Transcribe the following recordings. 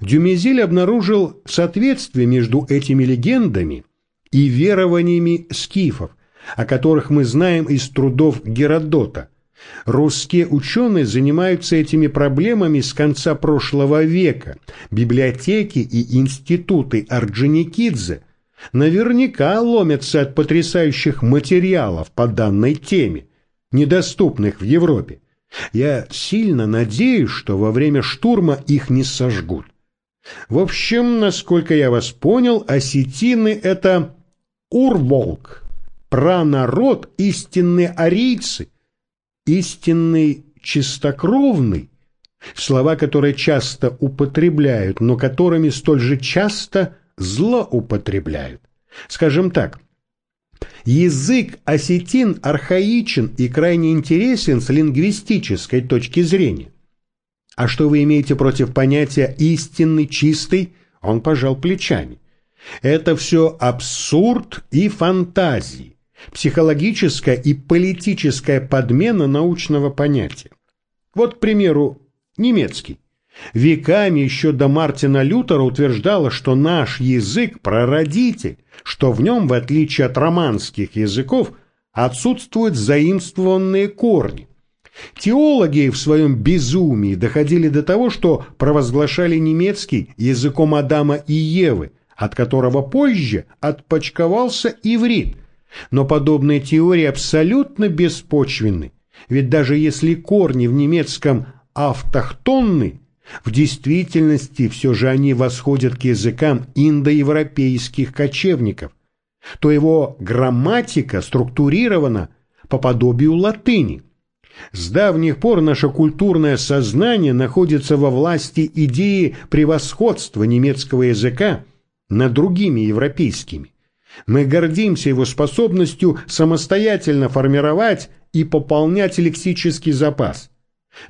Дюмезиль обнаружил соответствие между этими легендами и верованиями скифов, о которых мы знаем из трудов Геродота. Русские ученые занимаются этими проблемами с конца прошлого века. Библиотеки и институты Орджоникидзе наверняка ломятся от потрясающих материалов по данной теме, недоступных в Европе. Я сильно надеюсь, что во время штурма их не сожгут. В общем, насколько я вас понял, осетины — это урволк, пранарод, истинные арийцы, истинный чистокровный, слова, которые часто употребляют, но которыми столь же часто злоупотребляют. Скажем так, язык осетин архаичен и крайне интересен с лингвистической точки зрения. А что вы имеете против понятия «истинный, чистый»? Он пожал плечами. Это все абсурд и фантазии, психологическая и политическая подмена научного понятия. Вот, к примеру, немецкий. Веками еще до Мартина Лютера утверждала, что наш язык – прародитель, что в нем, в отличие от романских языков, отсутствуют заимствованные корни. Теологи в своем безумии доходили до того, что провозглашали немецкий языком Адама и Евы, от которого позже отпочковался иврит. Но подобные теории абсолютно беспочвенны, ведь даже если корни в немецком автохтонны, в действительности все же они восходят к языкам индоевропейских кочевников, то его грамматика структурирована по подобию латыни. С давних пор наше культурное сознание находится во власти идеи превосходства немецкого языка над другими европейскими. Мы гордимся его способностью самостоятельно формировать и пополнять лексический запас.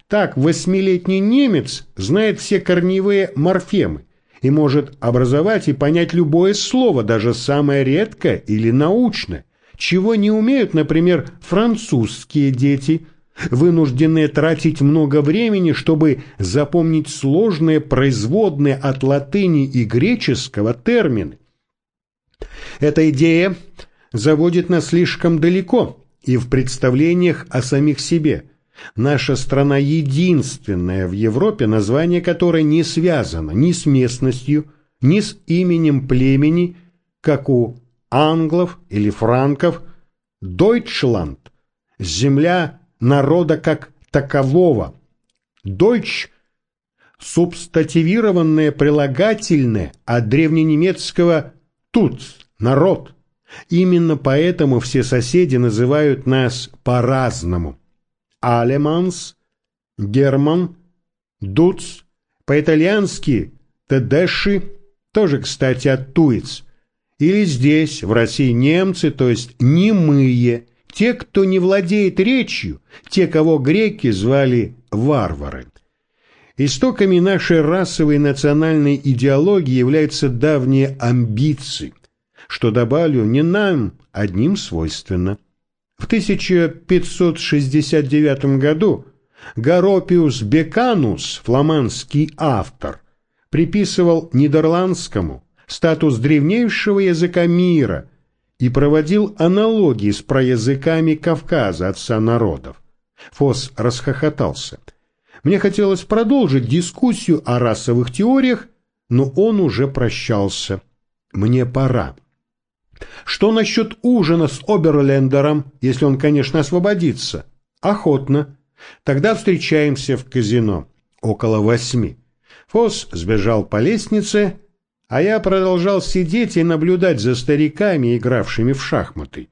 Так восьмилетний немец знает все корневые морфемы и может образовать и понять любое слово, даже самое редкое или научное, чего не умеют, например, французские дети – вынужденные тратить много времени, чтобы запомнить сложные производные от латыни и греческого термины. Эта идея заводит нас слишком далеко и в представлениях о самих себе. Наша страна единственная в Европе, название которой не связано ни с местностью, ни с именем племени, как у англов или франков, Дойчланд, земля народа как такового. Deutsch – субстативированное прилагательное от древненемецкого «тут» – народ. Именно поэтому все соседи называют нас по-разному. Алеманс, Герман, Дуц, по-итальянски Тедеши, тоже, кстати, от Туиц. Или здесь, в России, немцы, то есть немые – те, кто не владеет речью, те, кого греки звали варвары. Истоками нашей расовой национальной идеологии являются давние амбиции, что, добавлю, не нам одним свойственно. В 1569 году Гаропиус Беканус, фламандский автор, приписывал нидерландскому статус древнейшего языка мира – и проводил аналогии с проязыками Кавказа, отца народов. Фос расхохотался. Мне хотелось продолжить дискуссию о расовых теориях, но он уже прощался. Мне пора. Что насчет ужина с Оберлендером, если он, конечно, освободится? Охотно. Тогда встречаемся в казино. Около восьми. Фос сбежал по лестнице а я продолжал сидеть и наблюдать за стариками, игравшими в шахматы.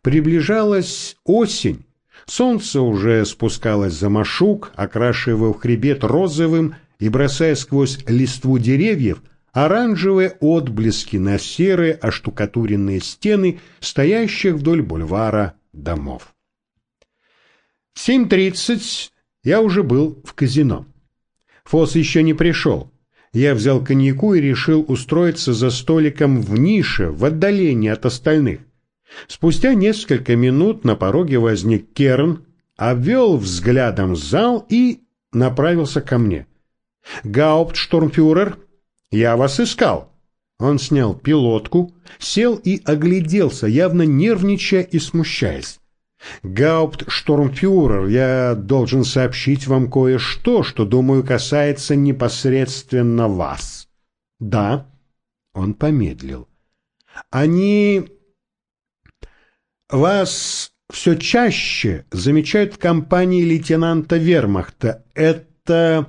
Приближалась осень. Солнце уже спускалось за машук, окрашивая хребет розовым и бросая сквозь листву деревьев оранжевые отблески на серые оштукатуренные стены, стоящих вдоль бульвара домов. В 7.30 я уже был в казино. Фос еще не пришел я взял коньяку и решил устроиться за столиком в нише, в отдалении от остальных. Спустя несколько минут на пороге возник Керн, обвел взглядом зал и направился ко мне. «Гауптштурмфюрер, Я вас искал. Он снял пилотку, сел и огляделся, явно нервничая и смущаясь. Гауптштурмфюрер, я должен сообщить вам кое-что, что, думаю, касается непосредственно вас. Да. Он помедлил. Они... Вас все чаще замечают в компании лейтенанта Вермахта. Это,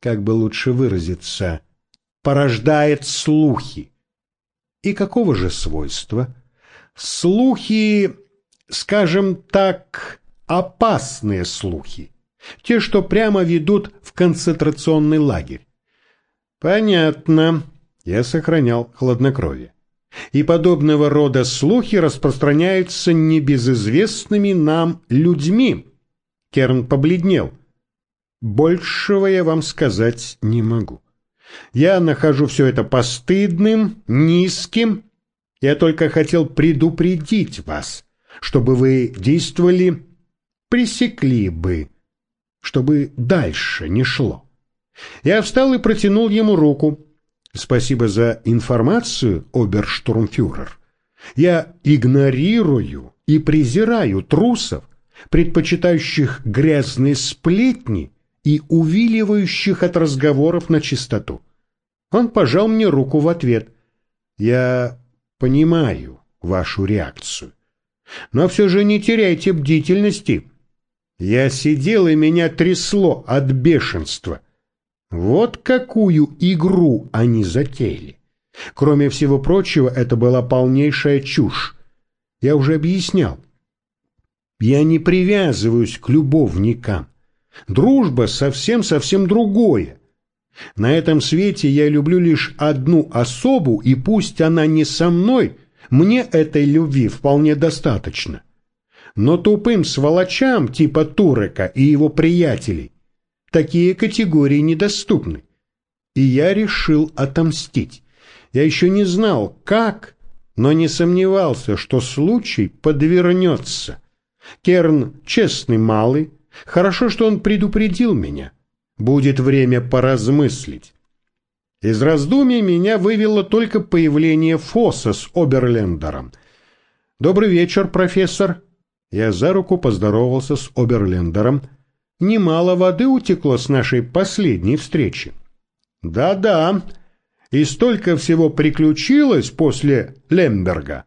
как бы лучше выразиться, порождает слухи. И какого же свойства? Слухи, скажем так, опасные слухи. Те, что прямо ведут в концентрационный лагерь. Понятно. Я сохранял хладнокровие. И подобного рода слухи распространяются небезызвестными нам людьми. Керн побледнел. Большего я вам сказать не могу. Я нахожу все это постыдным, низким. Я только хотел предупредить вас, чтобы вы действовали, пресекли бы, чтобы дальше не шло. Я встал и протянул ему руку. Спасибо за информацию, оберштурмфюрер. Я игнорирую и презираю трусов, предпочитающих грязные сплетни и увиливающих от разговоров на чистоту. Он пожал мне руку в ответ. Я понимаю вашу реакцию. Но все же не теряйте бдительности. Я сидел, и меня трясло от бешенства. Вот какую игру они затеяли. Кроме всего прочего, это была полнейшая чушь. Я уже объяснял. Я не привязываюсь к любовникам. Дружба совсем-совсем другое. На этом свете я люблю лишь одну особу, и пусть она не со мной, мне этой любви вполне достаточно. Но тупым сволочам типа Турека и его приятелей такие категории недоступны. И я решил отомстить. Я еще не знал, как, но не сомневался, что случай подвернется. Керн честный малый, Хорошо, что он предупредил меня. Будет время поразмыслить. Из раздумий меня вывело только появление Фосса с Оберлендером. «Добрый вечер, профессор». Я за руку поздоровался с Оберлендером. Немало воды утекло с нашей последней встречи. «Да-да, и столько всего приключилось после Лемберга.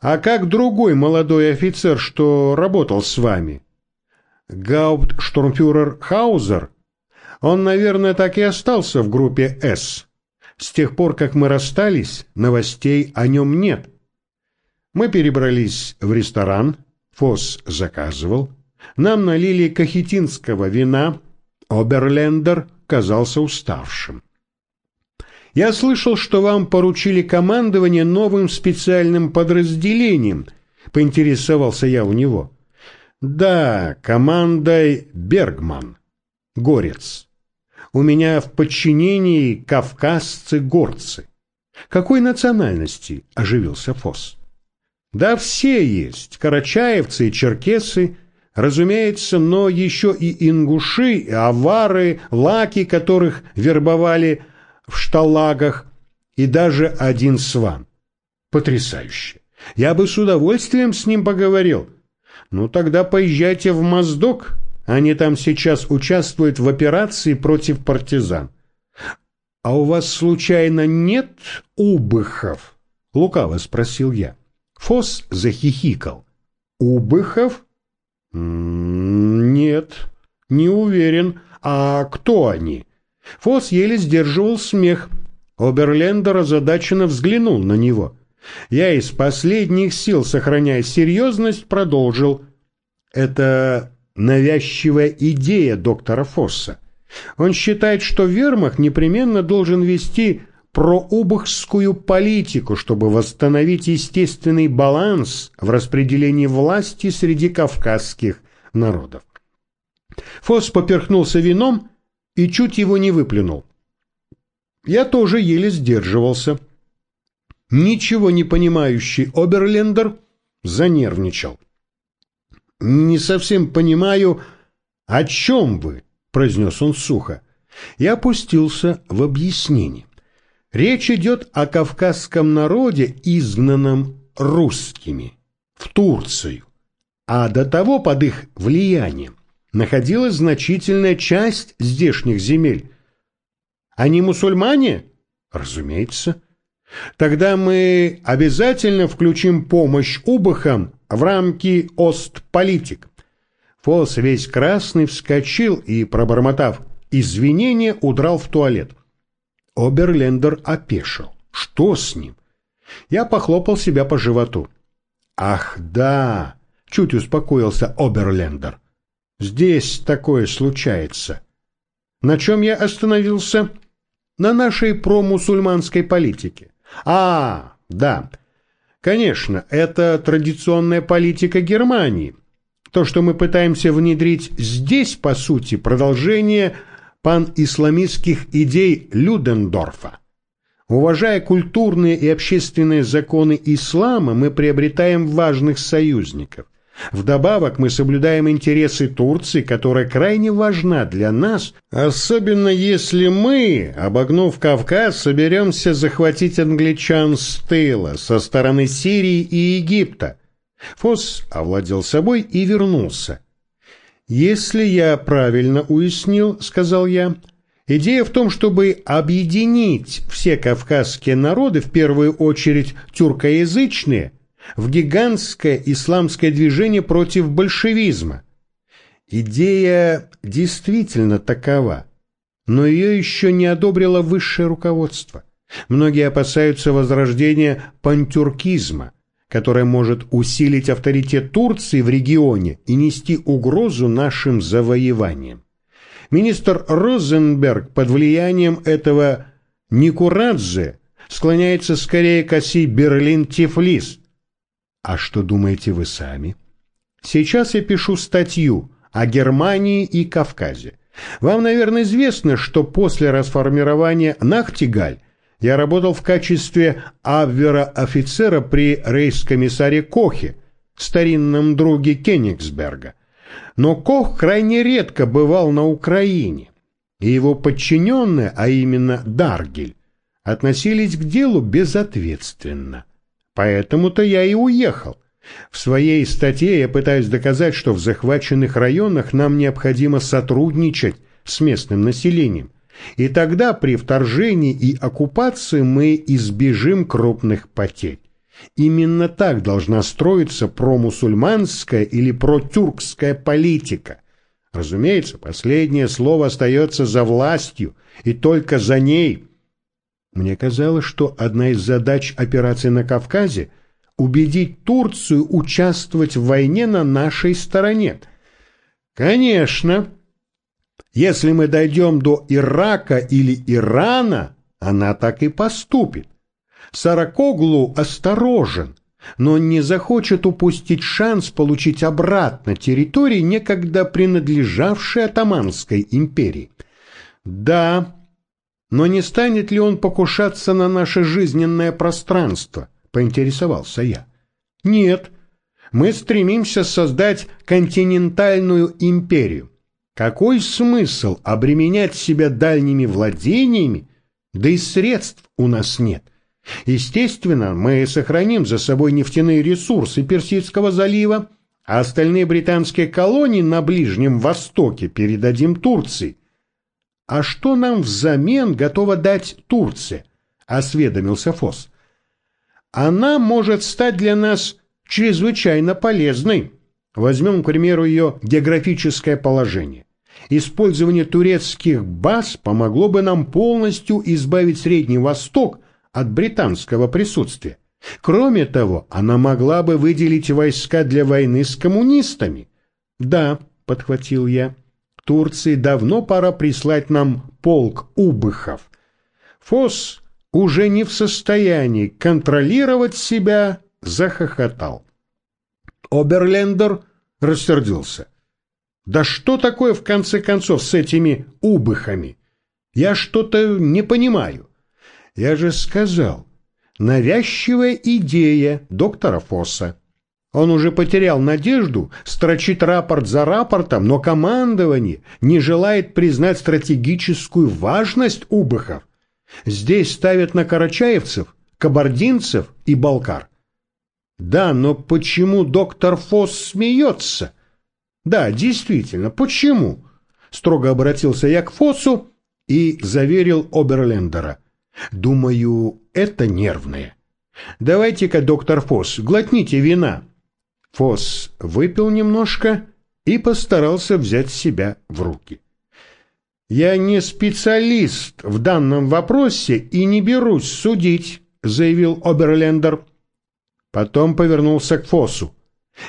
А как другой молодой офицер, что работал с вами?» Гауптштурмфюрер Хаузер, он, наверное, так и остался в группе «С». С тех пор, как мы расстались, новостей о нем нет. Мы перебрались в ресторан, Фосс заказывал. Нам налили кахетинского вина, Оберлендер казался уставшим. Я слышал, что вам поручили командование новым специальным подразделением, поинтересовался я у него. Да, командой Бергман. Горец. У меня в подчинении кавказцы-горцы. Какой национальности? Оживился Фос. Да все есть, карачаевцы и черкесы, разумеется, но еще и ингуши, и авары, лаки, которых вербовали в шталагах, и даже один сван. Потрясающе. Я бы с удовольствием с ним поговорил, ну тогда поезжайте в Моздок, они там сейчас участвуют в операции против партизан. А у вас случайно нет убыхов? Лукаво спросил я. Фос захихикал. Убыхов? Нет, не уверен. А кто они? Фос еле сдерживал смех. Оберлендер озадаченно взглянул на него. Я из последних сил, сохраняя серьезность, продолжил. Это навязчивая идея доктора Фосса. Он считает, что вермах непременно должен вести проубахскую политику, чтобы восстановить естественный баланс в распределении власти среди кавказских народов. Фосс поперхнулся вином и чуть его не выплюнул. Я тоже еле сдерживался. Ничего не понимающий Оберлендер занервничал. «Не совсем понимаю, о чем вы», — произнес он сухо. Я опустился в объяснение. Речь идет о кавказском народе, изгнанном русскими в Турцию, а до того под их влиянием находилась значительная часть здешних земель. Они мусульмане? Разумеется. Тогда мы обязательно включим помощь убахам в рамки Остполитик. Фос весь красный вскочил и, пробормотав извинения, удрал в туалет. Оберлендер опешил. Что с ним? Я похлопал себя по животу. Ах, да, чуть успокоился Оберлендер. Здесь такое случается. На чем я остановился? На нашей промусульманской политике. А, да. Конечно, это традиционная политика Германии. То, что мы пытаемся внедрить здесь, по сути, продолжение панисламистских идей Людендорфа. Уважая культурные и общественные законы ислама, мы приобретаем важных союзников. Вдобавок мы соблюдаем интересы Турции, которая крайне важна для нас, особенно если мы, обогнув Кавказ, соберемся захватить англичан с тыла, со стороны Сирии и Египта. Фос овладел собой и вернулся. «Если я правильно уяснил, — сказал я, — идея в том, чтобы объединить все кавказские народы, в первую очередь тюркоязычные, в гигантское исламское движение против большевизма. Идея действительно такова, но ее еще не одобрило высшее руководство. Многие опасаются возрождения пантюркизма, которое может усилить авторитет Турции в регионе и нести угрозу нашим завоеваниям. Министр Розенберг под влиянием этого Никурадзе склоняется скорее к оси Берлин-Тифлис, а что думаете вы сами? Сейчас я пишу статью о Германии и Кавказе. Вам, наверное, известно, что после расформирования Нахтигаль я работал в качестве абвера-офицера при рейс-комиссаре Кохе, старинном друге Кенигсберга. Но Кох крайне редко бывал на Украине, и его подчиненные, а именно Даргель, относились к делу безответственно. Поэтому-то я и уехал. В своей статье я пытаюсь доказать, что в захваченных районах нам необходимо сотрудничать с местным населением. И тогда при вторжении и оккупации мы избежим крупных потерь. Именно так должна строиться промусульманская или протюркская политика. Разумеется, последнее слово остается за властью, и только за ней – мне казалось, что одна из задач операции на Кавказе – убедить Турцию участвовать в войне на нашей стороне. Конечно, если мы дойдем до Ирака или Ирана, она так и поступит. Саракоглу осторожен, но не захочет упустить шанс получить обратно территории, некогда принадлежавшей Атаманской империи. Да, но не станет ли он покушаться на наше жизненное пространство? Поинтересовался я. Нет, мы стремимся создать континентальную империю. Какой смысл обременять себя дальними владениями, да и средств у нас нет? Естественно, мы сохраним за собой нефтяные ресурсы Персидского залива, а остальные британские колонии на Ближнем Востоке передадим Турции – «А что нам взамен готова дать Турция?» – осведомился Фос. «Она может стать для нас чрезвычайно полезной. Возьмем, к примеру, ее географическое положение. Использование турецких баз помогло бы нам полностью избавить Средний Восток от британского присутствия. Кроме того, она могла бы выделить войска для войны с коммунистами. «Да», — подхватил я, — Турции давно пора прислать нам полк убыхов. Фос уже не в состоянии контролировать себя, захохотал. Оберлендер рассердился. Да что такое в конце концов с этими убыхами? Я что-то не понимаю. Я же сказал, навязчивая идея доктора Фосса. Он уже потерял надежду, строчит рапорт за рапортом, но командование не желает признать стратегическую важность Убыхов. Здесь ставят на карачаевцев, кабардинцев и балкар. Да, но почему доктор Фосс смеется? Да, действительно, почему? Строго обратился я к Фоссу и заверил Оберлендера. Думаю, это нервное. Давайте-ка, доктор Фосс, глотните вина. Фосс выпил немножко и постарался взять себя в руки. «Я не специалист в данном вопросе и не берусь судить», — заявил Оберлендер. Потом повернулся к Фоссу.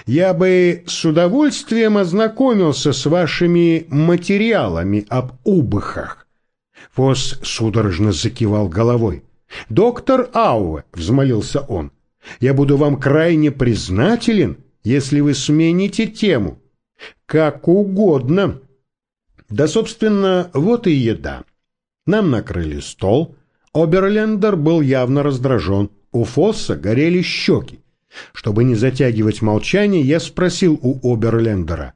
«Я бы с удовольствием ознакомился с вашими материалами об убыхах». Фосс судорожно закивал головой. «Доктор Ауэ», — взмолился он, — «я буду вам крайне признателен, если вы смените тему». «Как угодно», да, собственно, вот и еда. Нам накрыли стол. Оберлендер был явно раздражен. У Фосса горели щеки. Чтобы не затягивать молчание, я спросил у Оберлендера,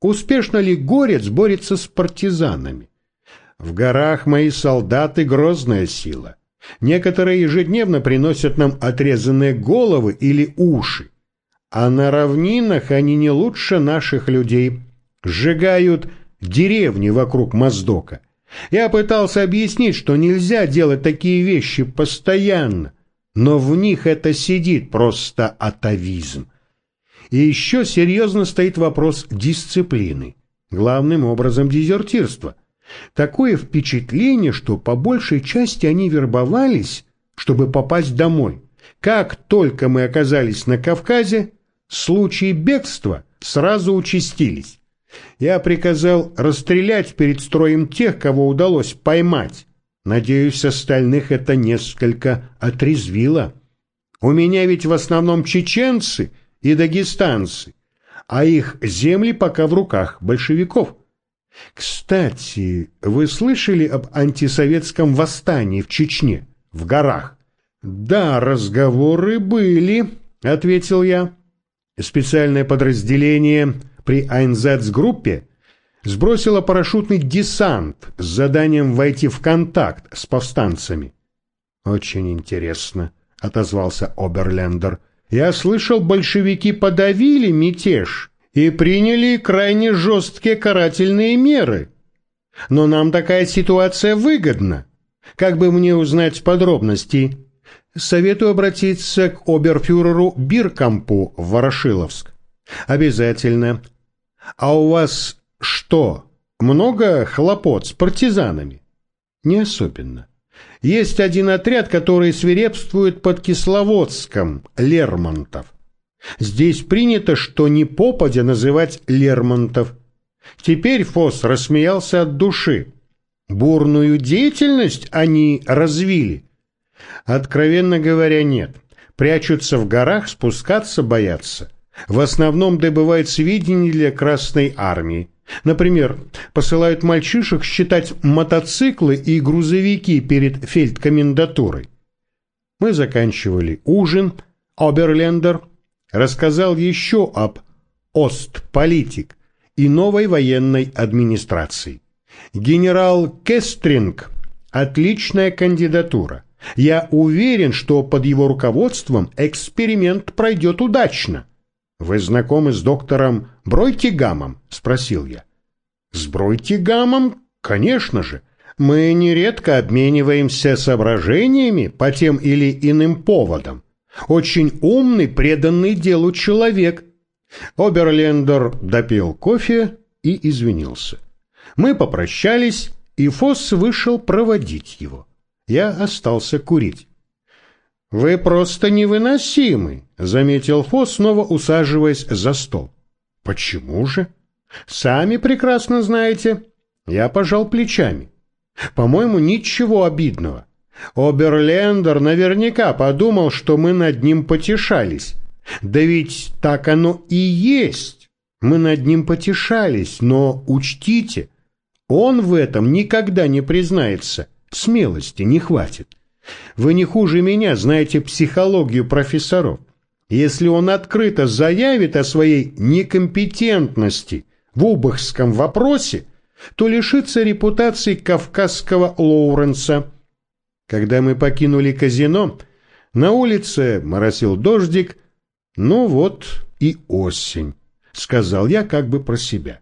успешно ли Горец борется с партизанами. В горах мои солдаты — грозная сила. Некоторые ежедневно приносят нам отрезанные головы или уши. А на равнинах они не лучше наших людей. Сжигают деревни вокруг Моздока. Я пытался объяснить, что нельзя делать такие вещи постоянно, но в них это сидит просто атовизм. И еще серьезно стоит вопрос дисциплины, главным образом дезертирства. Такое впечатление, что по большей части они вербовались, чтобы попасть домой. Как только мы оказались на Кавказе, случаи бегства сразу участились я приказал расстрелять перед строем тех, кого удалось поймать. Надеюсь, остальных это несколько отрезвило. У меня ведь в основном чеченцы и дагестанцы, а их земли пока в руках большевиков. Кстати, вы слышали об антисоветском восстании в Чечне, в горах? Да, разговоры были, ответил я. Специальное подразделение при Айнзетс-группе сбросила парашютный десант с заданием войти в контакт с повстанцами. «Очень интересно», — отозвался Оберлендер. «Я слышал, большевики подавили мятеж и приняли крайне жесткие карательные меры. Но нам такая ситуация выгодна. Как бы мне узнать подробности?» Советую обратиться к оберфюреру Биркампу в Ворошиловск. Обязательно. А у вас что, много хлопот с партизанами? Не особенно. Есть один отряд, который свирепствует под Кисловодском, Лермонтов. Здесь принято, что не попадя называть Лермонтов. Теперь Фос рассмеялся от души. Бурную деятельность они развили. Откровенно говоря, нет. Прячутся в горах, спускаться боятся. В основном добывают сведения для Красной Армии. Например, посылают мальчишек считать мотоциклы и грузовики перед фельдкомендатурой. Мы заканчивали ужин. Оберлендер рассказал еще об Остполитик и новой военной администрации. Генерал Кестринг – отличная кандидатура. Я уверен, что под его руководством эксперимент пройдет удачно – «Вы знакомы с доктором Бройтигамом?» — спросил я. «С Бройтигамом? Конечно же. Мы нередко обмениваемся соображениями по тем или иным поводам. Очень умный, преданный делу человек». Оберлендер допил кофе и извинился. Мы попрощались, и Фосс вышел проводить его. Я остался курить. «Вы просто невыносимы», — заметил Фос, снова усаживаясь за стол. «Почему же?» «Сами прекрасно знаете». Я пожал плечами. «По-моему, ничего обидного. Оберлендер наверняка подумал, что мы над ним потешались. Да ведь так оно и есть. Мы над ним потешались, но учтите, он в этом никогда не признается, смелости не хватит. Вы не хуже меня знаете психологию профессоров. Если он открыто заявит о своей некомпетентности в убахском вопросе, то лишится репутации кавказского Лоуренса. Когда мы покинули казино, на улице моросил дождик, ну вот и осень, сказал я как бы про себя.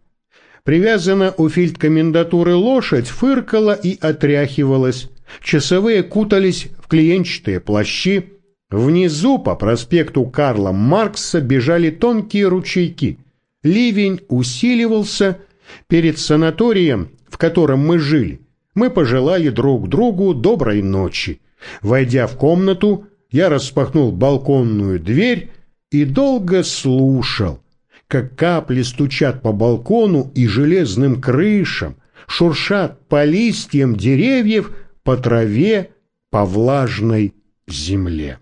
Привязана у фельдкомендатуры лошадь фыркала и отряхивалась. Часовые кутались в клиенчатые плащи. Внизу по проспекту Карла Маркса бежали тонкие ручейки. Ливень усиливался. Перед санаторием, в котором мы жили, мы пожелали друг другу доброй ночи. Войдя в комнату, я распахнул балконную дверь и долго слушал, как капли стучат по балкону и железным крышам, шуршат по листьям деревьев, по траве, по влажной земле.